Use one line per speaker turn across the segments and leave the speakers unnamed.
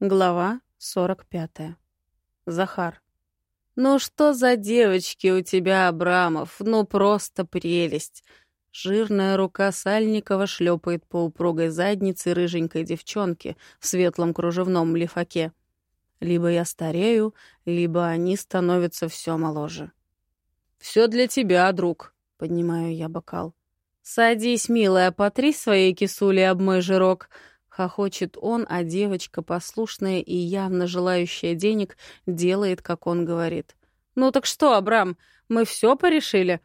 Глава 45. Захар. «Ну что за девочки у тебя, Абрамов? Ну просто прелесть!» Жирная рука Сальникова шлепает по упругой заднице рыженькой девчонки в светлом кружевном лифаке. Либо я старею, либо они становятся все моложе. «Все для тебя, друг», — поднимаю я бокал. «Садись, милая, потри своей кисули об мой жирок», Хохочет он, а девочка, послушная и явно желающая денег, делает, как он говорит. «Ну так что, Абрам, мы все порешили?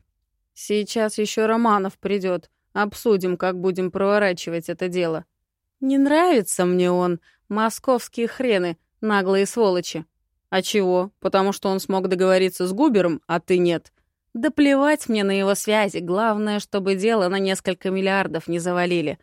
Сейчас еще Романов придет. Обсудим, как будем проворачивать это дело. Не нравится мне он. Московские хрены, наглые сволочи. А чего? Потому что он смог договориться с Губером, а ты нет. Да плевать мне на его связи. Главное, чтобы дело на несколько миллиардов не завалили.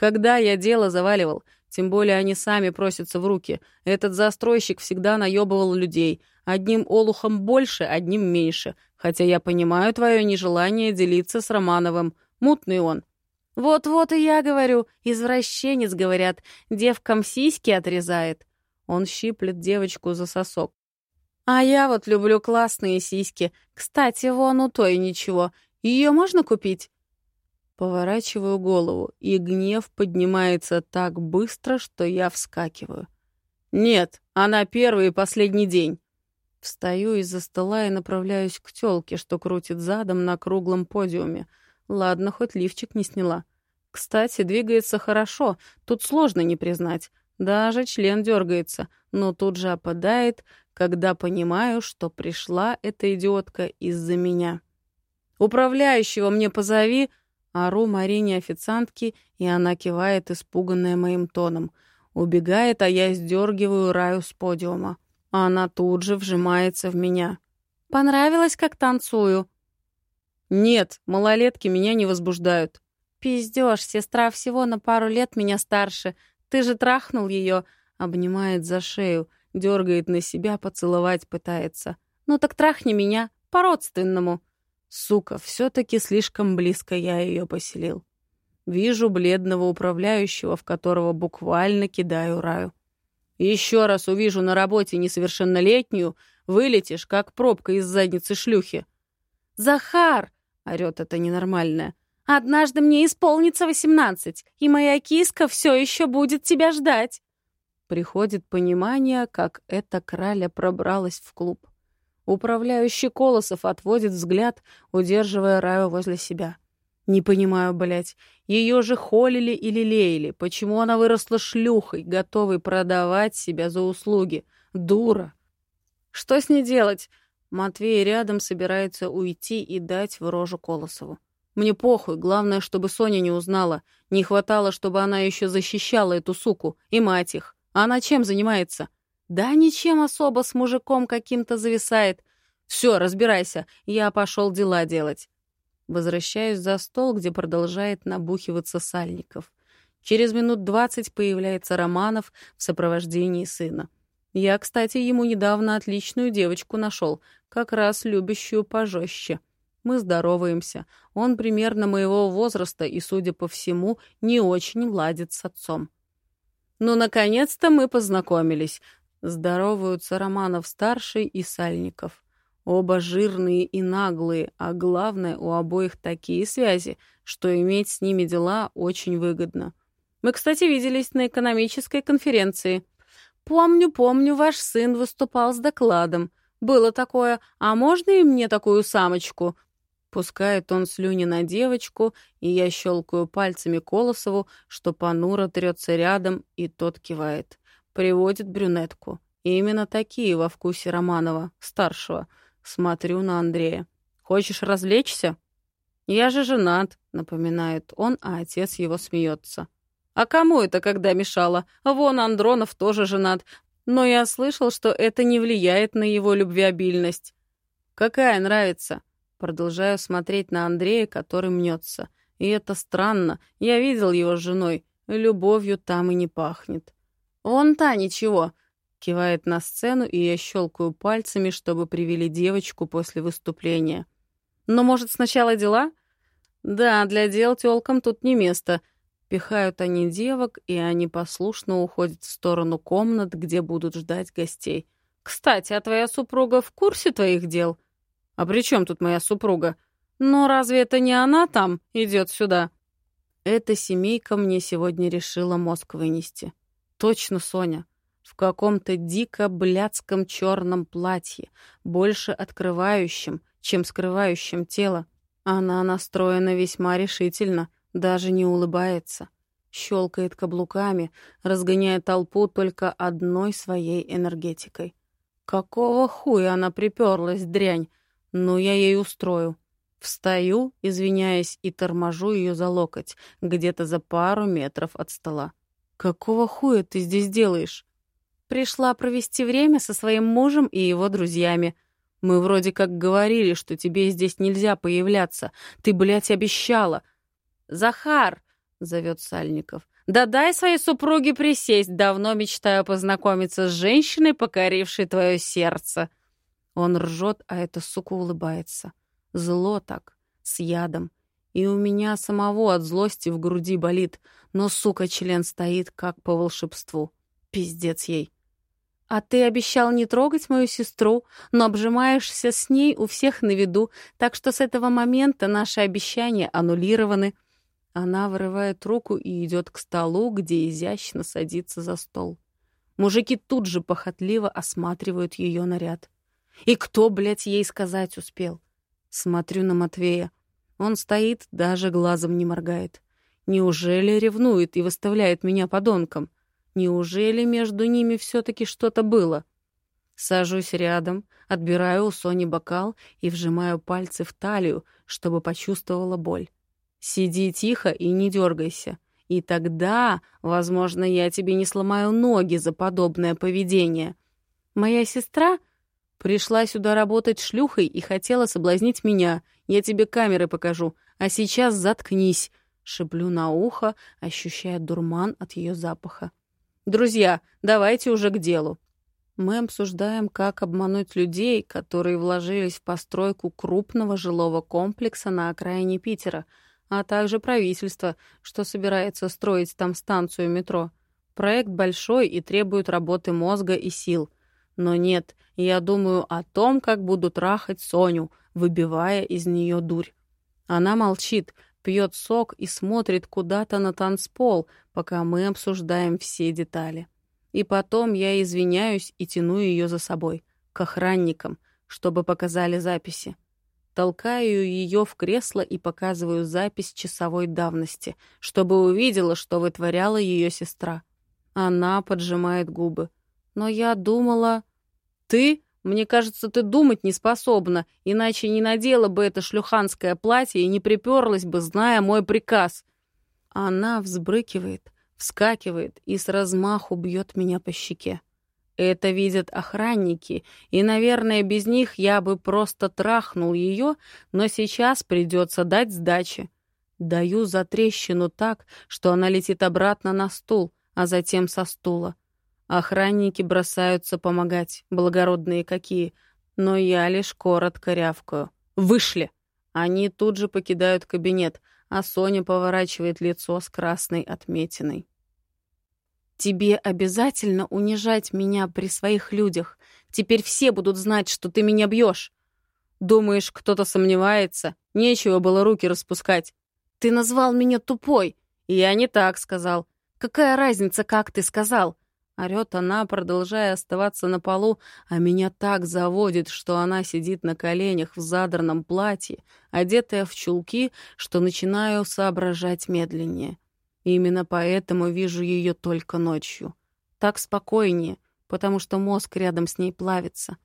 Когда я дело заваливал, тем более они сами просятся в руки, этот застройщик всегда наебывал людей. Одним олухом больше, одним меньше. Хотя я понимаю твое нежелание делиться с Романовым. Мутный он. Вот-вот и я говорю, извращенец, говорят, девкам сиськи отрезает. Он щиплет девочку за сосок. А я вот люблю классные сиськи. Кстати, вон у той ничего. Ее можно купить? Поворачиваю голову, и гнев поднимается так быстро, что я вскакиваю. «Нет, она первый и последний день». Встаю из-за стола и направляюсь к тёлке, что крутит задом на круглом подиуме. Ладно, хоть лифчик не сняла. Кстати, двигается хорошо, тут сложно не признать. Даже член дергается, но тут же опадает, когда понимаю, что пришла эта идиотка из-за меня. «Управляющего мне позови», Ору Марине официантки, и она кивает, испуганная моим тоном. Убегает, а я сдергиваю Раю с подиума. Она тут же вжимается в меня. «Понравилось, как танцую?» «Нет, малолетки меня не возбуждают». «Пиздёшь, сестра всего на пару лет меня старше. Ты же трахнул ее. Обнимает за шею, дергает на себя, поцеловать пытается. «Ну так трахни меня, по-родственному». Сука, все-таки слишком близко я ее поселил. Вижу бледного управляющего, в которого буквально кидаю раю. Еще раз увижу на работе несовершеннолетнюю, вылетишь, как пробка из задницы шлюхи. «Захар!» — орёт это ненормальное. «Однажды мне исполнится восемнадцать, и моя киска все еще будет тебя ждать!» Приходит понимание, как эта краля пробралась в клуб. Управляющий Колосов отводит взгляд, удерживая Раю возле себя. Не понимаю, блядь, ее же холили или лелеяли. Почему она выросла шлюхой, готовой продавать себя за услуги? Дура. Что с ней делать? Матвей рядом собирается уйти и дать в рожу Колосову. Мне похуй, главное, чтобы Соня не узнала. Не хватало, чтобы она еще защищала эту суку и мать их. А она чем занимается? Да ничем особо с мужиком каким-то зависает. Все, разбирайся, я пошел дела делать. Возвращаюсь за стол, где продолжает набухиваться Сальников. Через минут двадцать появляется Романов в сопровождении сына. Я, кстати, ему недавно отличную девочку нашел, как раз любящую пожестче. Мы здороваемся. Он примерно моего возраста и, судя по всему, не очень ладит с отцом. «Ну, наконец-то мы познакомились», Здороваются Романов-старший и Сальников. Оба жирные и наглые, а главное, у обоих такие связи, что иметь с ними дела очень выгодно. Мы, кстати, виделись на экономической конференции. Помню, помню, ваш сын выступал с докладом. Было такое, а можно и мне такую самочку? Пускает он слюни на девочку, и я щелкаю пальцами Колосову, что понуро трется рядом, и тот кивает. Приводит брюнетку. И именно такие во вкусе Романова, старшего. Смотрю на Андрея. «Хочешь развлечься?» «Я же женат», — напоминает он, а отец его смеется. «А кому это когда мешало? Вон Андронов тоже женат. Но я слышал, что это не влияет на его любвеобильность». «Какая нравится?» Продолжаю смотреть на Андрея, который мнется. И это странно. Я видел его с женой. Любовью там и не пахнет. «Вон та ничего», — кивает на сцену, и я щелкаю пальцами, чтобы привели девочку после выступления. «Но, может, сначала дела?» «Да, для дел тёлкам тут не место. Пихают они девок, и они послушно уходят в сторону комнат, где будут ждать гостей. «Кстати, а твоя супруга в курсе твоих дел?» «А при чем тут моя супруга?» «Но разве это не она там идет сюда?» Эта семейка мне сегодня решила мозг вынести. Точно, Соня. В каком-то дико блядском черном платье, больше открывающем, чем скрывающем тело. Она настроена весьма решительно, даже не улыбается. Щелкает каблуками, разгоняя толпу только одной своей энергетикой. Какого хуя она приперлась, дрянь? Ну, я ей устрою. Встаю, извиняясь, и торможу ее за локоть, где-то за пару метров от стола. «Какого хуя ты здесь делаешь?» «Пришла провести время со своим мужем и его друзьями», мы вроде как говорили, что тебе здесь нельзя появляться. Ты, блядь, обещала. Захар, зовет Сальников. Да дай своей супруге присесть. Давно мечтаю познакомиться с женщиной, покорившей твое сердце. Он ржет, а эта сука улыбается. Зло так, с ядом. И у меня самого от злости в груди болит, но, сука, член стоит, как по волшебству. Пиздец ей. А ты обещал не трогать мою сестру, но обжимаешься с ней у всех на виду, так что с этого момента наши обещания аннулированы. Она вырывает руку и идет к столу, где изящно садится за стол. Мужики тут же похотливо осматривают ее наряд. И кто, блядь, ей сказать успел? Смотрю на Матвея. Он стоит, даже глазом не моргает. Неужели ревнует и выставляет меня подонком? Неужели между ними все-таки что-то было? Сажусь рядом, отбираю у Сони бокал и вжимаю пальцы в талию, чтобы почувствовала боль. Сиди тихо и не дергайся. И тогда, возможно, я тебе не сломаю ноги за подобное поведение. Моя сестра пришла сюда работать шлюхой и хотела соблазнить меня. Я тебе камеры покажу. А сейчас заткнись. Шеплю на ухо, ощущая дурман от ее запаха. Друзья, давайте уже к делу. Мы обсуждаем, как обмануть людей, которые вложились в постройку крупного жилого комплекса на окраине Питера, а также правительство, что собирается строить там станцию метро. Проект большой и требует работы мозга и сил. Но нет, я думаю о том, как буду трахать Соню, выбивая из нее дурь. Она молчит, пьет сок и смотрит куда-то на танцпол, пока мы обсуждаем все детали. И потом я извиняюсь и тяну ее за собой, к охранникам, чтобы показали записи. Толкаю ее в кресло и показываю запись часовой давности, чтобы увидела, что вытворяла ее сестра. Она поджимает губы. Но я думала... «Ты?» Мне кажется, ты думать не способна, иначе не надела бы это шлюханское платье и не приперлась бы, зная мой приказ. Она взбрыкивает, вскакивает и с размаху бьет меня по щеке. Это видят охранники, и, наверное, без них я бы просто трахнул ее, но сейчас придется дать сдачи. Даю за трещину так, что она летит обратно на стул, а затем со стула. Охранники бросаются помогать, благородные какие, но я лишь коротко рявкаю. «Вышли!» Они тут же покидают кабинет, а Соня поворачивает лицо с красной отметиной. «Тебе обязательно унижать меня при своих людях. Теперь все будут знать, что ты меня бьешь. Думаешь, кто-то сомневается? Нечего было руки распускать. Ты назвал меня тупой. Я не так сказал. Какая разница, как ты сказал? Орёт она, продолжая оставаться на полу, а меня так заводит, что она сидит на коленях в задранном платье, одетая в чулки, что начинаю соображать медленнее. именно поэтому вижу ее только ночью. Так спокойнее, потому что мозг рядом с ней плавится.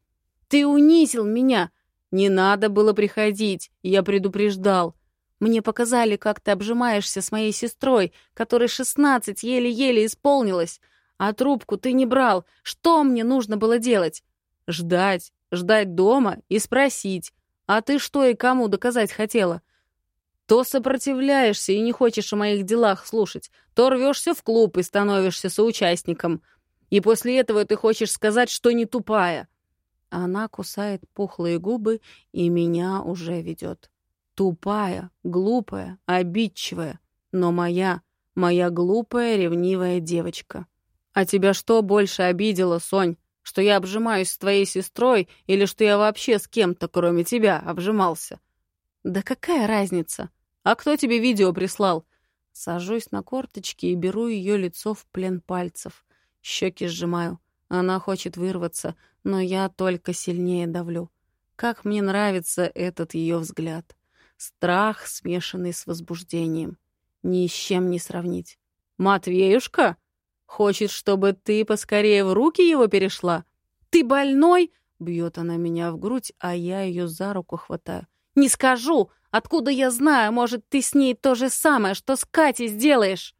«Ты унизил меня!» «Не надо было приходить, я предупреждал. Мне показали, как ты обжимаешься с моей сестрой, которой шестнадцать еле-еле исполнилось. А трубку ты не брал. Что мне нужно было делать? Ждать, ждать дома и спросить. А ты что и кому доказать хотела? То сопротивляешься и не хочешь о моих делах слушать, то рвешься в клуб и становишься соучастником. И после этого ты хочешь сказать, что не тупая. Она кусает пухлые губы и меня уже ведет. Тупая, глупая, обидчивая, но моя, Моя глупая, ревнивая девочка. А тебя что больше обидело, Сонь? Что я обжимаюсь с твоей сестрой или что я вообще с кем-то, кроме тебя, обжимался? Да какая разница? А кто тебе видео прислал? Сажусь на корточки и беру ее лицо в плен пальцев. Щеки сжимаю. Она хочет вырваться, но я только сильнее давлю. Как мне нравится этот ее взгляд. Страх, смешанный с возбуждением. Ни с чем не сравнить. «Матвеюшка? Хочет, чтобы ты поскорее в руки его перешла? Ты больной?» Бьет она меня в грудь, а я ее за руку хватаю. «Не скажу! Откуда я знаю? Может, ты с ней то же самое, что с Катей сделаешь?»